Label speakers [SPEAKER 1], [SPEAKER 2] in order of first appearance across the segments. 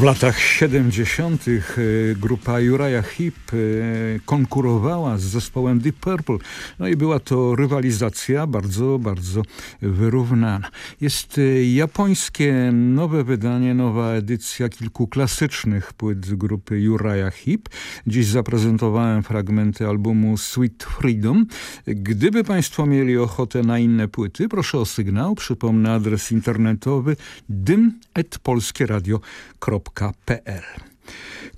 [SPEAKER 1] W latach 70. E, grupa Uriah Heep e, konkurowała z zespołem Deep Purple. No i była to rywalizacja bardzo, bardzo wyrównana. Jest e, japońskie nowe wydanie, nowa edycja kilku klasycznych płyt grupy Uriah Heep. Dziś zaprezentowałem fragmenty albumu Sweet Freedom. Gdyby Państwo mieli ochotę na inne płyty, proszę o sygnał. Przypomnę adres internetowy dym.polskieradio.com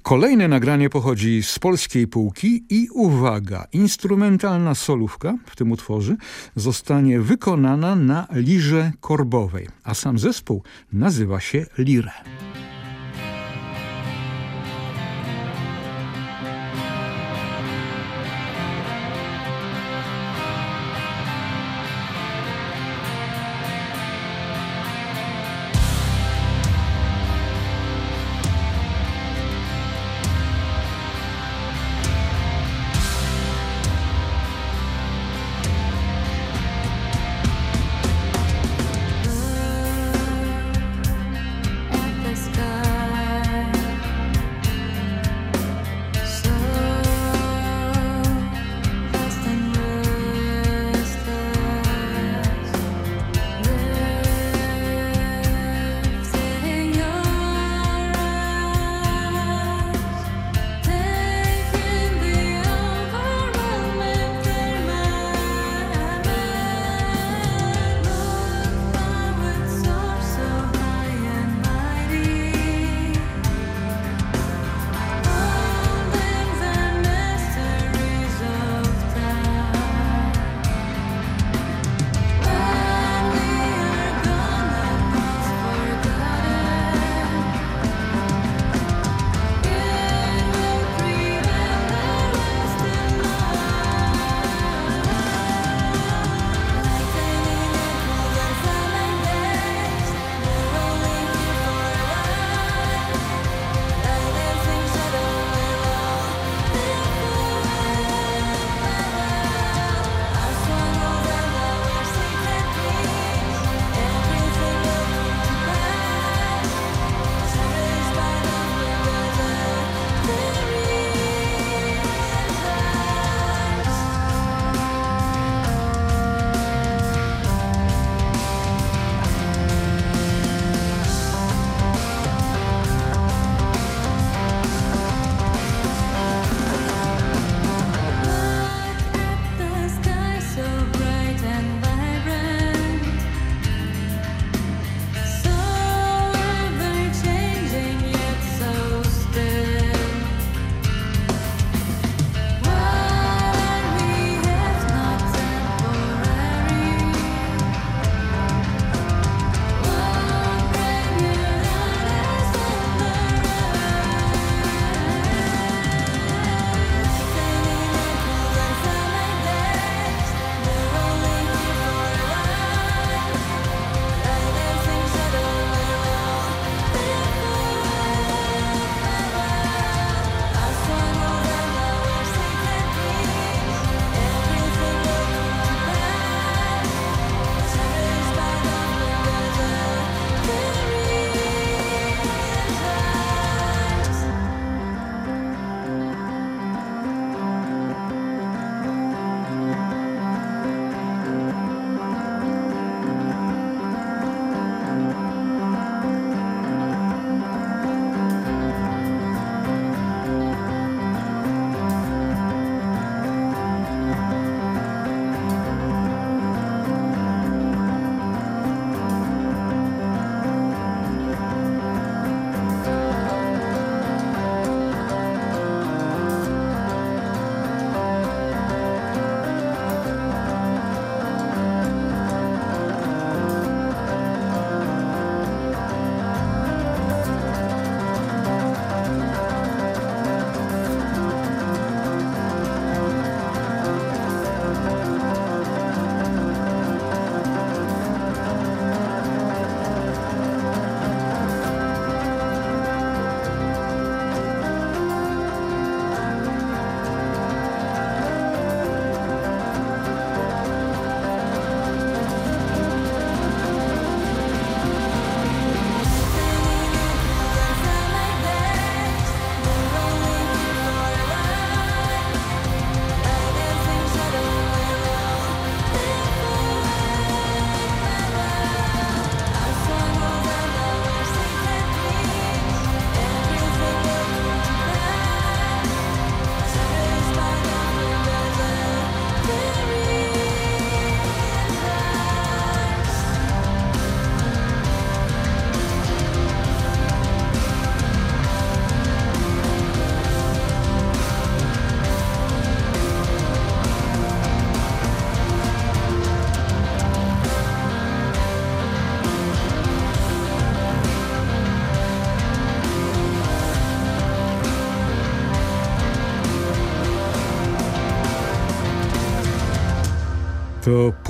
[SPEAKER 1] Kolejne nagranie pochodzi z polskiej półki i uwaga, instrumentalna solówka w tym utworze zostanie wykonana na lirze korbowej, a sam zespół nazywa się Lire.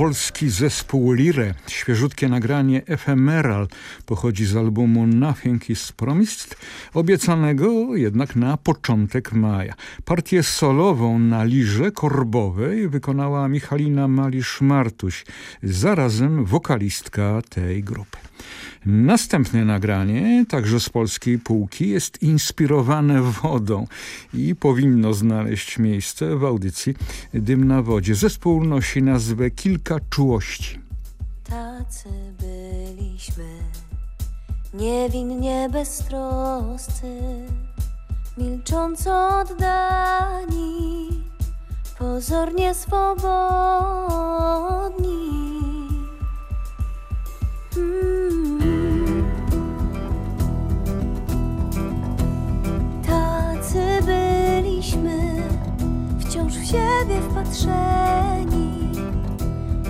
[SPEAKER 1] Polski zespół Lire. Świeżutkie nagranie Ephemeral pochodzi z albumu Nothing is Promised, obiecanego jednak na początek maja. Partię solową na lirze korbowej wykonała Michalina Malisz-Martuś, zarazem wokalistka tej grupy. Następne nagranie, także z polskiej półki, jest inspirowane wodą i powinno znaleźć miejsce w audycji Dym na wodzie. Zespół nosi nazwę Kilka czułości.
[SPEAKER 2] Tacy byliśmy, niewinnie beztroscy, milcząco oddani, pozornie swobodni. Mm. Byliśmy wciąż w siebie wpatrzeni,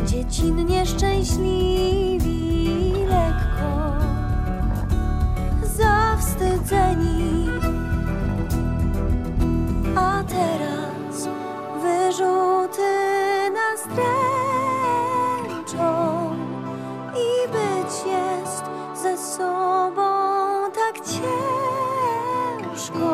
[SPEAKER 2] dziecinnie szczęśliwi, lekko zawstydzeni. A teraz wyrzuty nas dręczą i być jest ze sobą tak ciężko.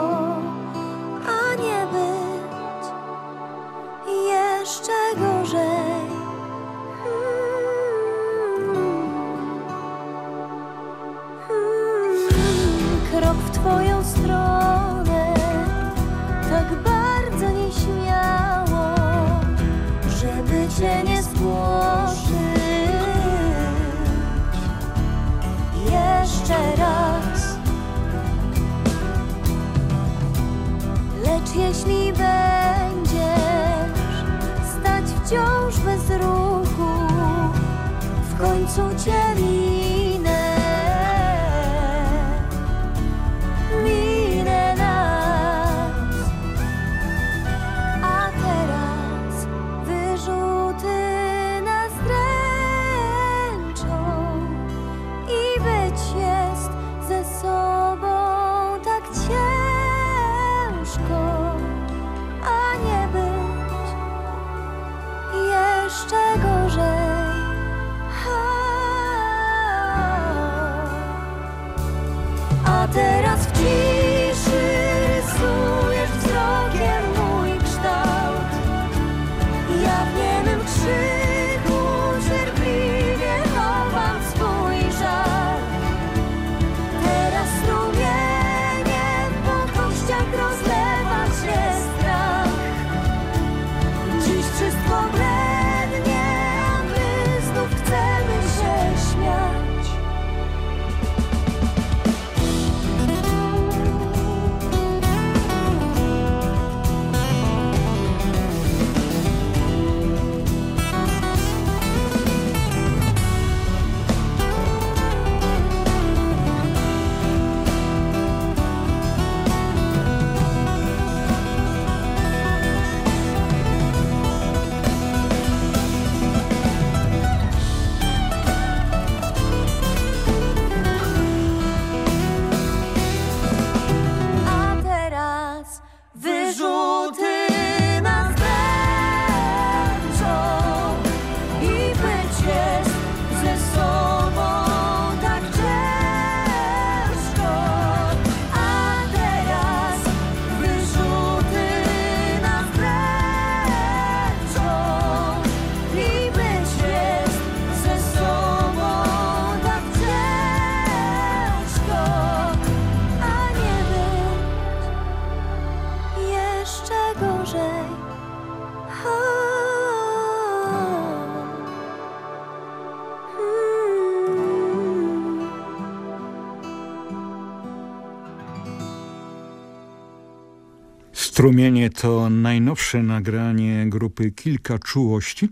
[SPEAKER 1] Strumienie to najnowsze nagranie grupy Kilka Czułości,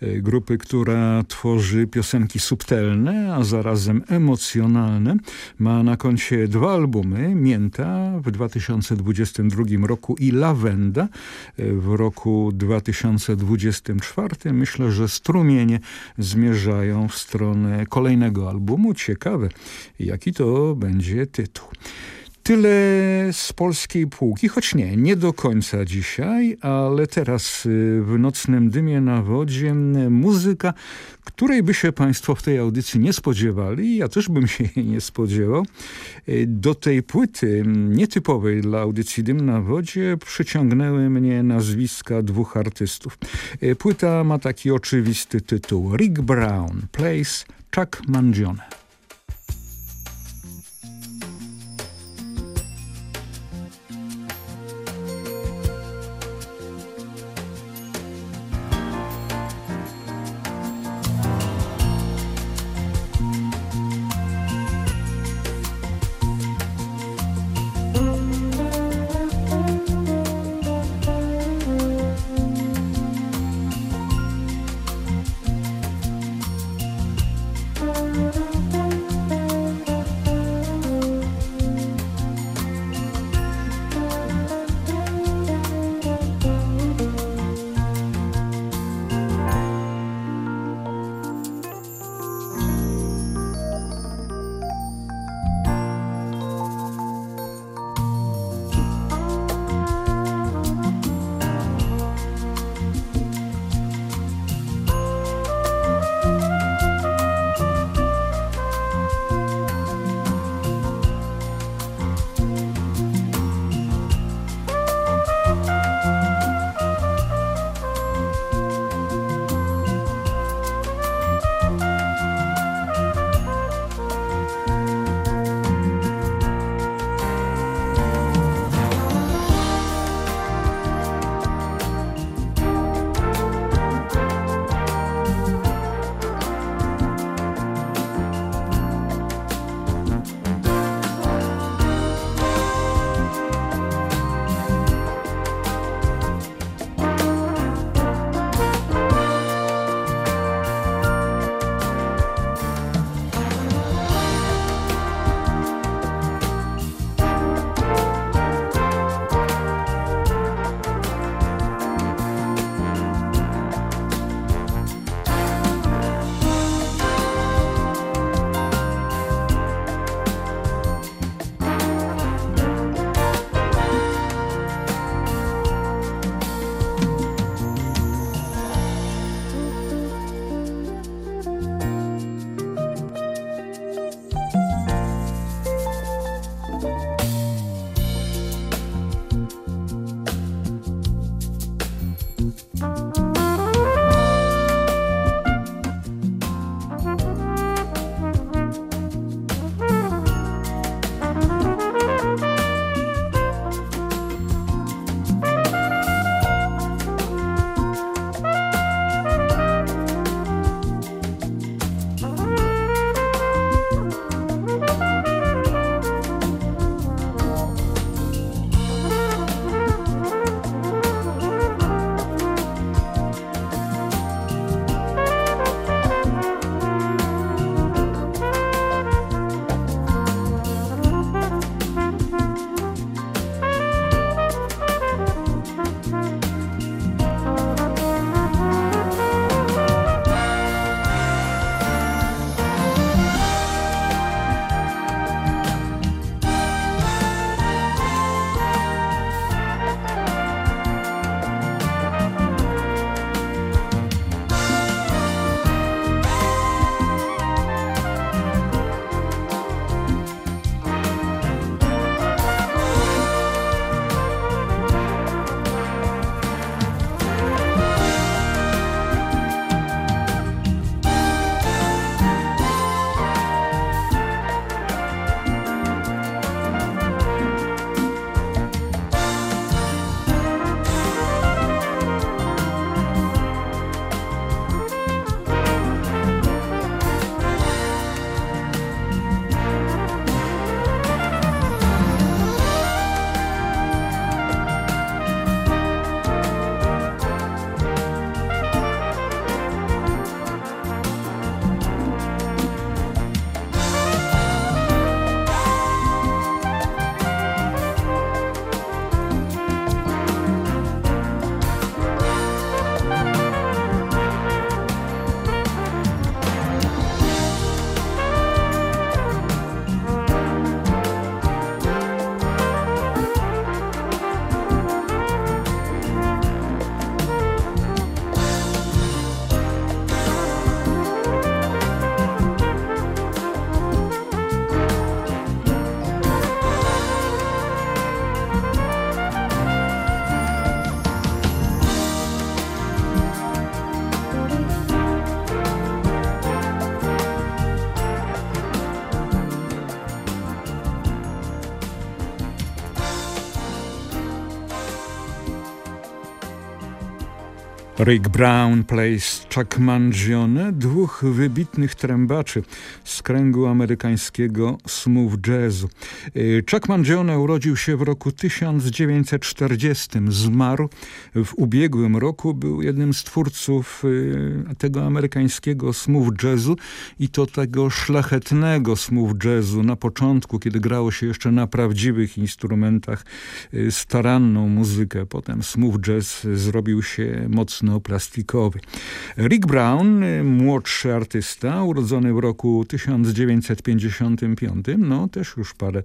[SPEAKER 1] e, grupy, która tworzy piosenki subtelne, a zarazem emocjonalne. Ma na koncie dwa albumy, Mięta w 2022 roku i Lawenda e, w roku 2024. Myślę, że strumienie zmierzają w stronę kolejnego albumu. Ciekawe, jaki to będzie tytuł. Tyle z polskiej półki, choć nie, nie do końca dzisiaj, ale teraz y, w nocnym dymie na wodzie muzyka, której by się Państwo w tej audycji nie spodziewali, ja też bym się jej nie spodziewał. Y, do tej płyty nietypowej dla audycji Dym na wodzie przyciągnęły mnie nazwiska dwóch artystów. Y, płyta ma taki oczywisty tytuł Rick Brown Plays Chuck Mangione. Rick Brown plays Chuck Mangione, dwóch wybitnych trębaczy kręgu amerykańskiego smooth jazzu. Y, Chuck Mangione urodził się w roku 1940, zmarł w ubiegłym roku, był jednym z twórców y, tego amerykańskiego smooth jazzu i to tego szlachetnego smooth jazzu na początku, kiedy grało się jeszcze na prawdziwych instrumentach, y, staranną muzykę. Potem smooth jazz zrobił się mocno plastikowy. Rick Brown, młodszy artysta, urodzony w roku 1955, no też już parę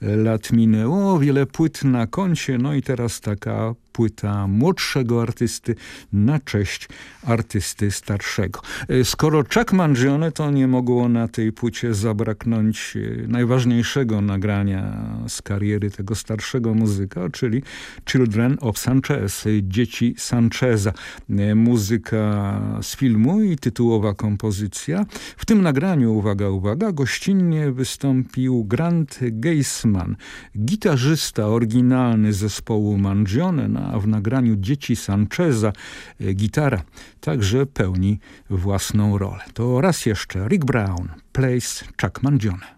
[SPEAKER 1] lat minęło, wiele płyt na koncie, no i teraz taka płyta młodszego artysty na cześć artysty starszego. E, skoro Chuck Mangione, to nie mogło na tej płycie zabraknąć e, najważniejszego nagrania z kariery tego starszego muzyka, czyli Children of Sanchez, Dzieci Sancheza. E, muzyka z filmu i tytułowa kompozycja. W tym nagraniu, uwaga, uwaga, gościnnie wystąpił Grant Geisman, gitarzysta oryginalny zespołu Mangione a w nagraniu Dzieci Sancheza e, gitara także pełni własną rolę. To raz jeszcze Rick Brown, Place Chuck Mangione.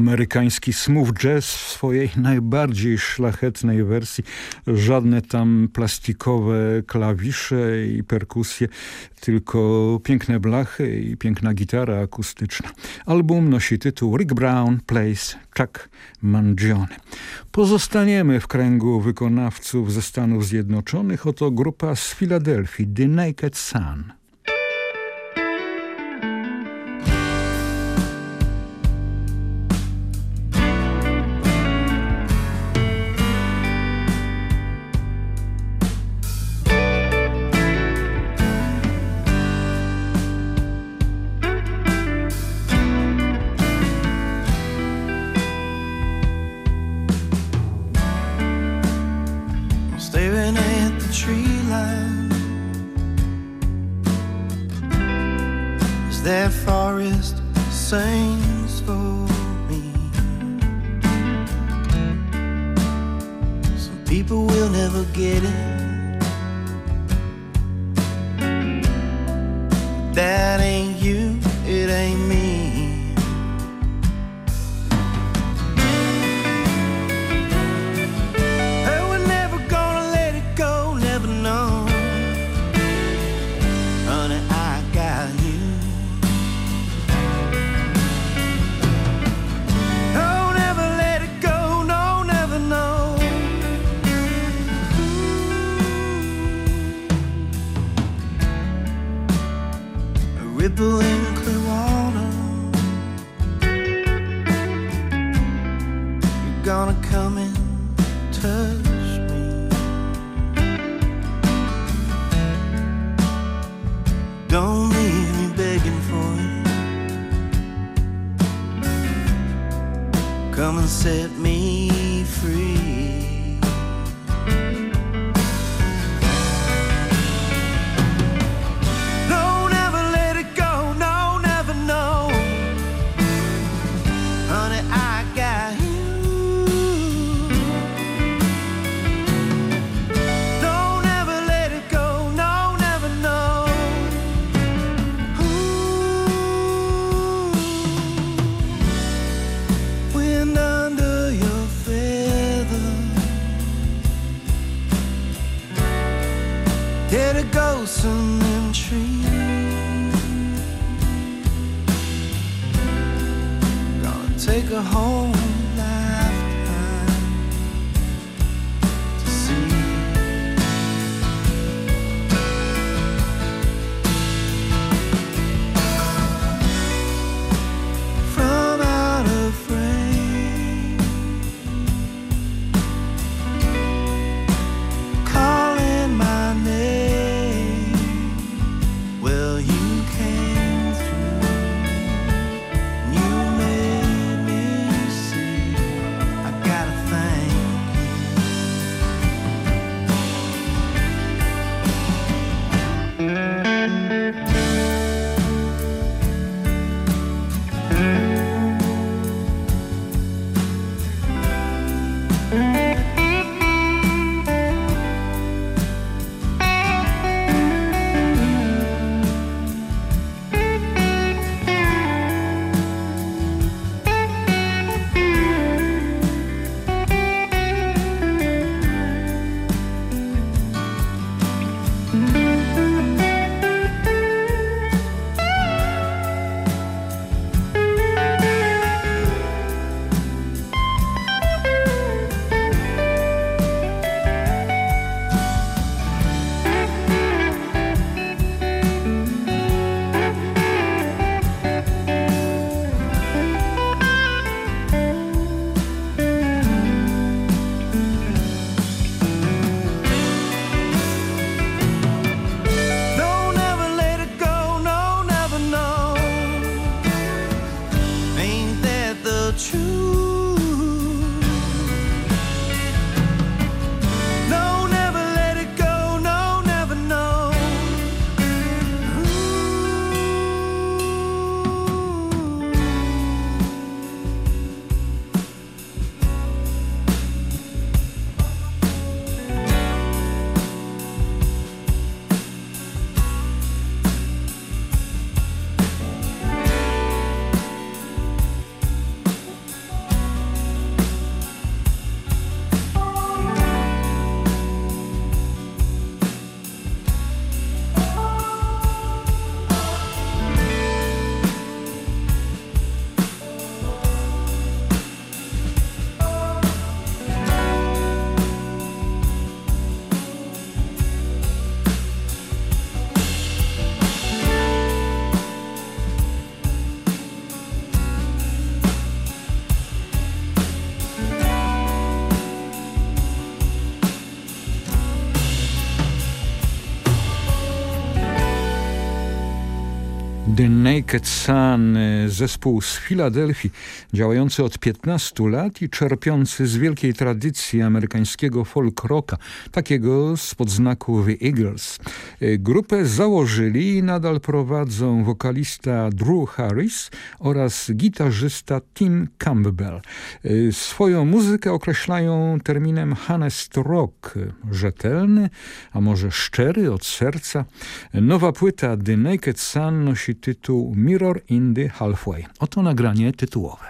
[SPEAKER 1] Amerykański smooth jazz w swojej najbardziej szlachetnej wersji. Żadne tam plastikowe klawisze i perkusje, tylko piękne blachy i piękna gitara akustyczna. Album nosi tytuł Rick Brown Plays Chuck Mangione. Pozostaniemy w kręgu wykonawców ze Stanów Zjednoczonych. Oto grupa z Filadelfii, The Naked Sun.
[SPEAKER 2] Naked Sun, y, zespół z Filadelfii, działający od 15 lat i czerpiący z wielkiej tradycji amerykańskiego folk rocka, takiego spod znaku The Eagles. Y, grupę założyli i nadal prowadzą wokalista Drew Harris oraz gitarzysta Tim Campbell. Y, swoją muzykę określają terminem honest rock, rzetelny, a może szczery od serca. Nowa płyta The Naked Sun nosi tytuł Mirror in the Halfway. Oto nagranie tytułowe.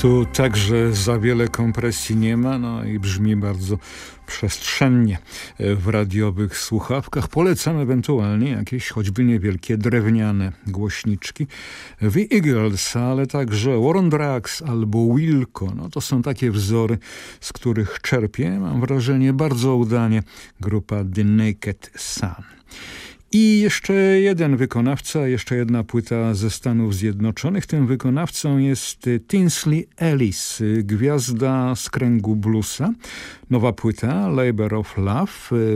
[SPEAKER 1] Tu także za wiele kompresji nie ma, no i brzmi bardzo przestrzennie w radiowych słuchawkach. Polecam ewentualnie jakieś choćby niewielkie drewniane głośniczki. The Eagles, ale także Warren Drax albo Wilco. No to są takie wzory, z których czerpie, mam wrażenie, bardzo udanie grupa The Naked Sun. I jeszcze jeden wykonawca, jeszcze jedna płyta ze Stanów Zjednoczonych. Tym wykonawcą jest Tinsley Ellis, gwiazda z kręgu bluesa. Nowa płyta, Labor of Love.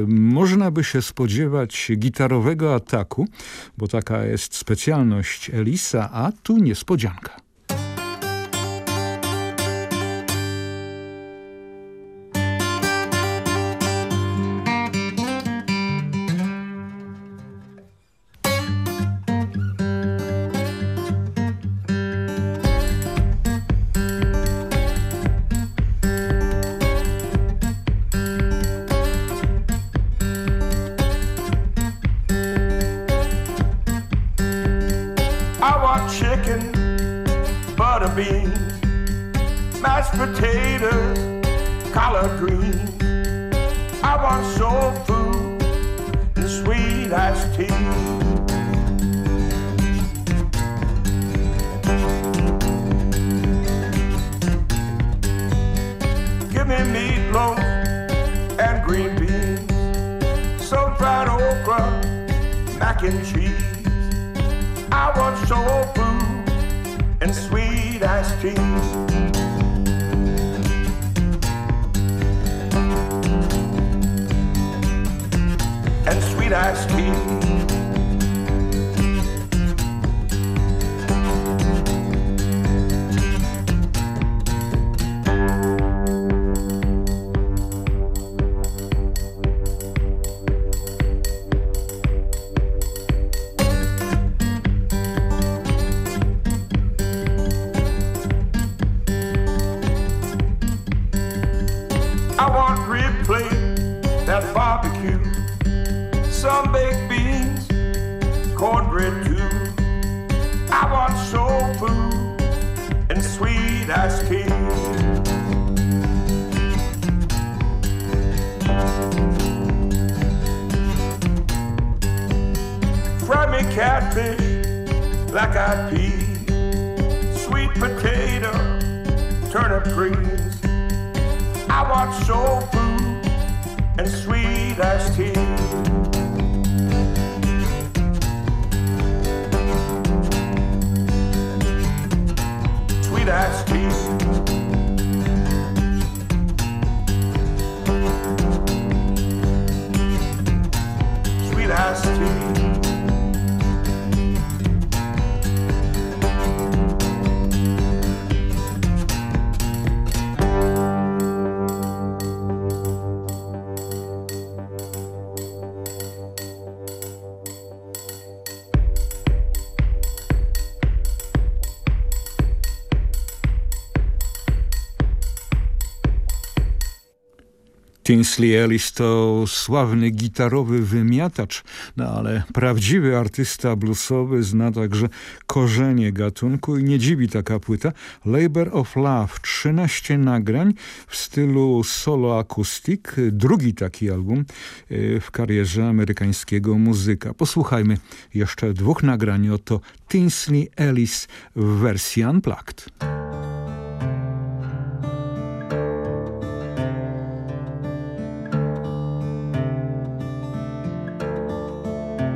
[SPEAKER 1] Można by się spodziewać gitarowego ataku, bo taka jest specjalność Elisa, a tu niespodzianka.
[SPEAKER 3] catfish, black-eyed peas, sweet potato, turnip greens. I want soul food and sweet iced tea.
[SPEAKER 1] Tinsley Ellis to sławny gitarowy wymiatacz, no ale prawdziwy artysta bluesowy zna także korzenie gatunku i nie dziwi taka płyta. Labor of Love, 13 nagrań w stylu solo acoustic, drugi taki album e, w karierze amerykańskiego muzyka. Posłuchajmy jeszcze dwóch nagrań, oto Tinsley Ellis w wersji Unplugged.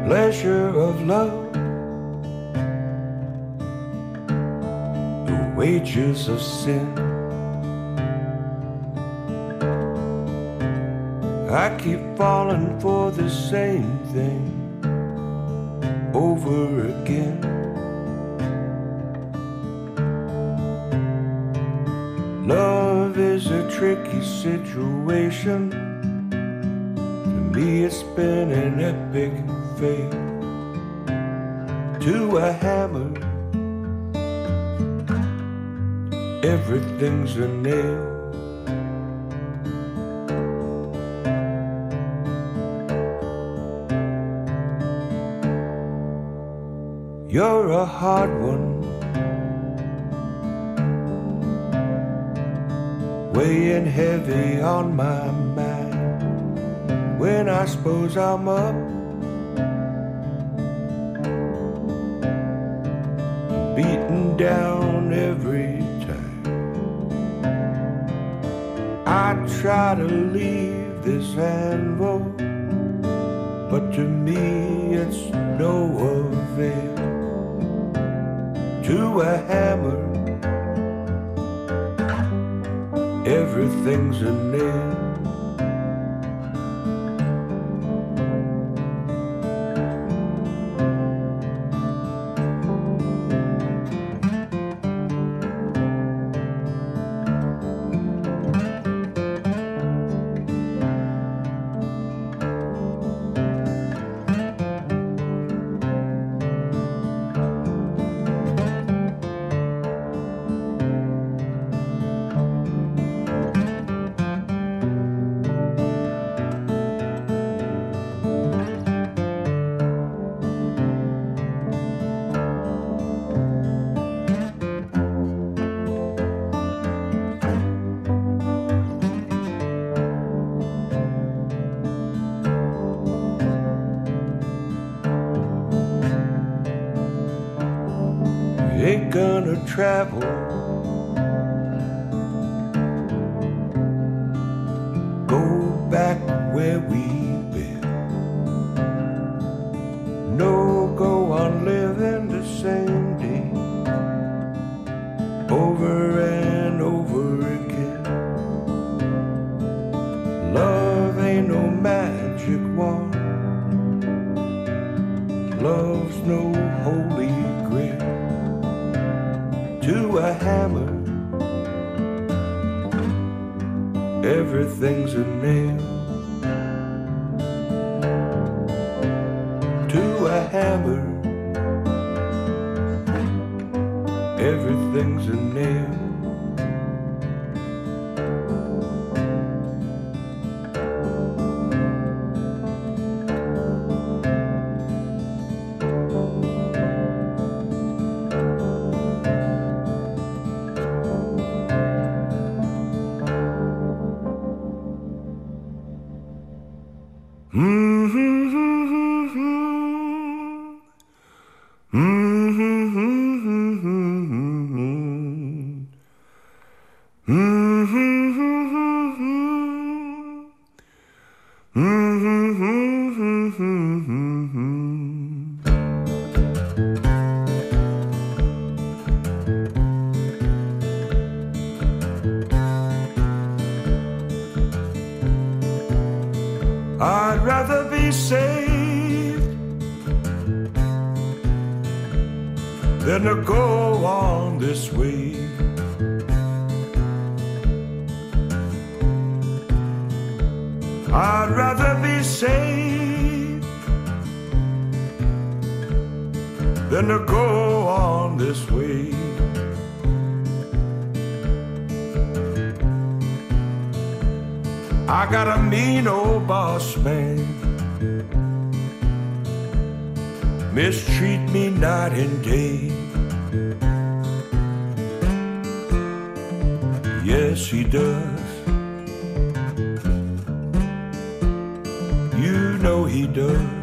[SPEAKER 1] Pleasure of love, the wages of sin. I keep falling for the same thing over again. Love is a tricky situation. To me, it's been an epic to a hammer. Everything's a nail. You're a hard one.
[SPEAKER 3] weighing heavy on my mind when I suppose I'm up. Down every time. I try to leave this anvil, but to me it's no avail. To a hammer everything's a nail. Ain't gonna travel. I'd rather be safe than to go on this way. I got a mean old boss man. Mistreat me night and day. Yes, he does. Know he does.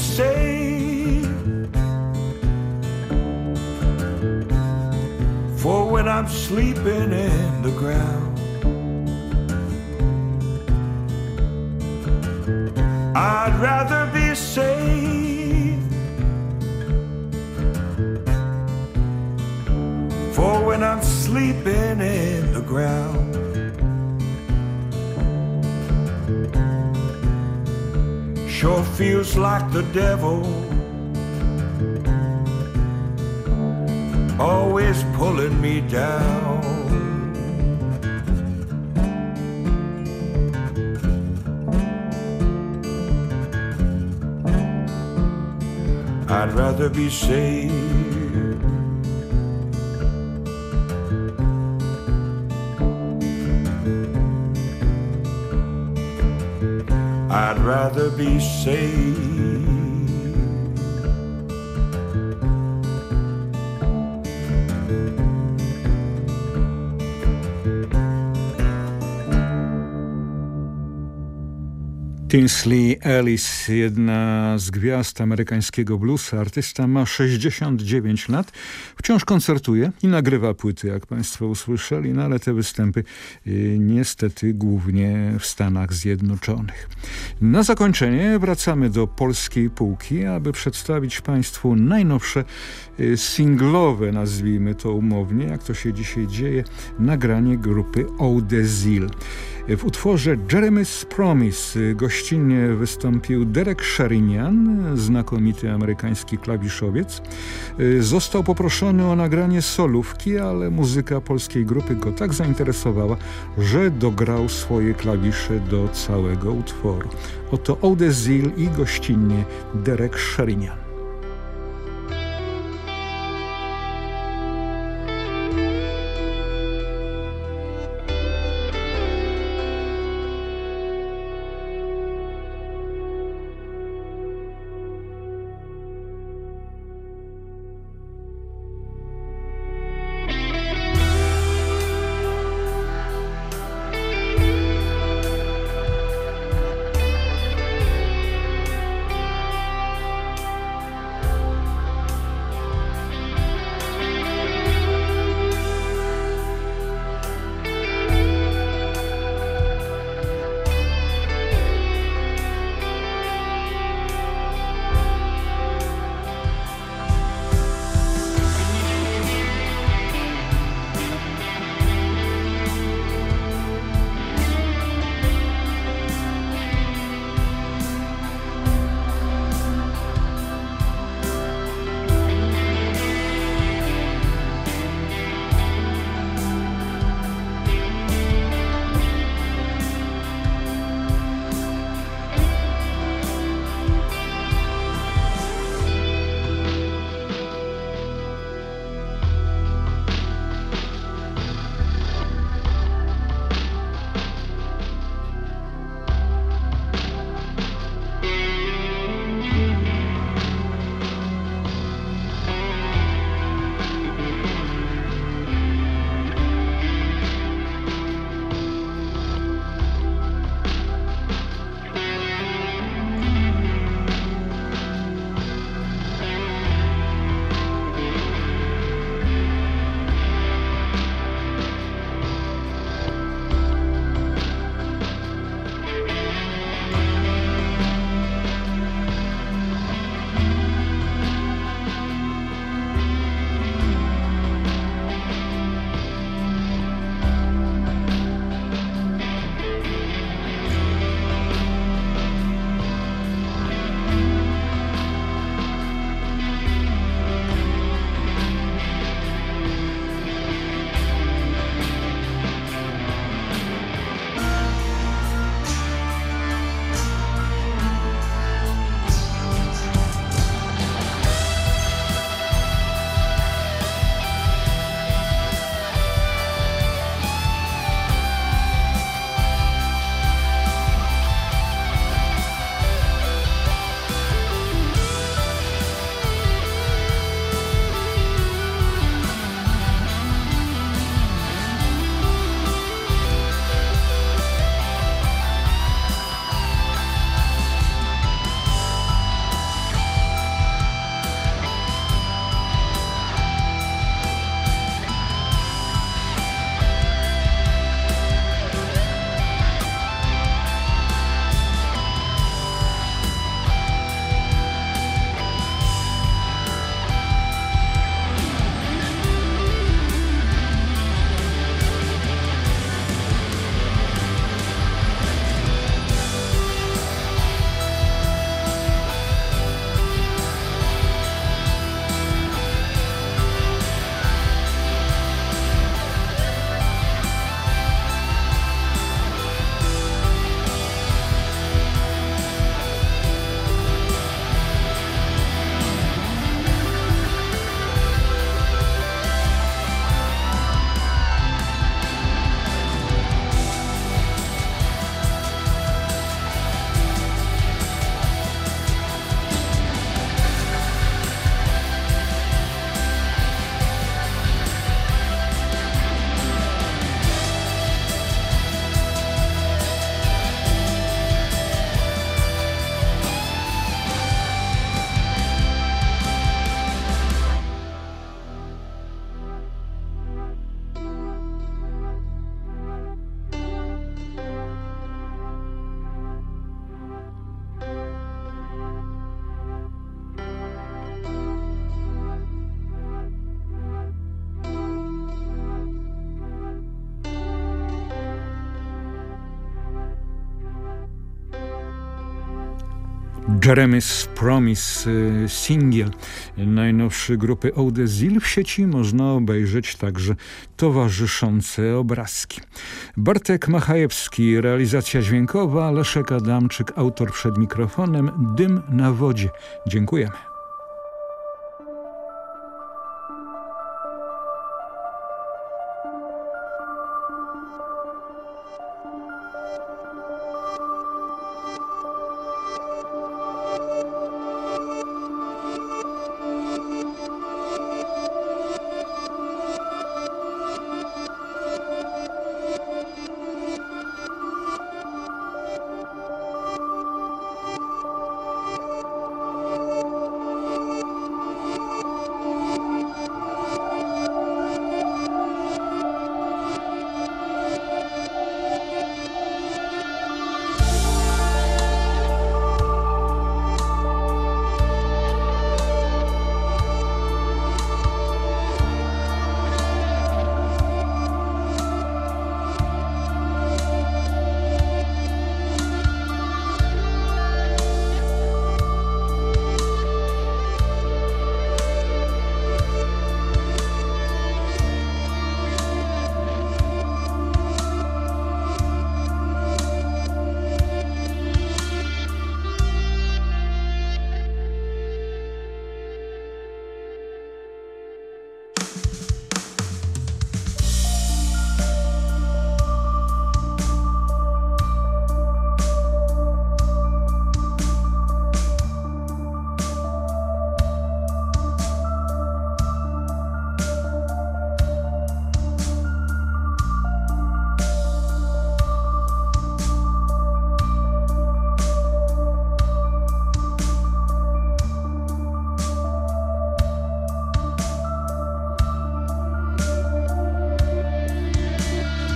[SPEAKER 3] say. For when I'm sleeping, I'd rather be safe.
[SPEAKER 1] Tinsley Ellis, jedna z gwiazd amerykańskiego bluesa, artysta ma 69 lat, wciąż koncertuje i nagrywa płyty, jak Państwo usłyszeli, no ale te występy y, niestety głównie w Stanach Zjednoczonych. Na zakończenie wracamy do polskiej półki, aby przedstawić Państwu najnowsze y, singlowe, nazwijmy to umownie, jak to się dzisiaj dzieje, nagranie grupy Odezil. W utworze Jeremy's Promise gościnnie wystąpił Derek Sherinian, znakomity amerykański klawiszowiec. Został poproszony o nagranie solówki, ale muzyka polskiej grupy go tak zainteresowała, że dograł swoje klawisze do całego utworu. Oto Odezil i gościnnie Derek Sherinian. Jeremy's Promise y, singiel najnowszy grupy Oldezil w sieci można obejrzeć także towarzyszące obrazki. Bartek Machajewski, realizacja dźwiękowa, Leszek Adamczyk, autor przed mikrofonem, Dym na wodzie. Dziękujemy.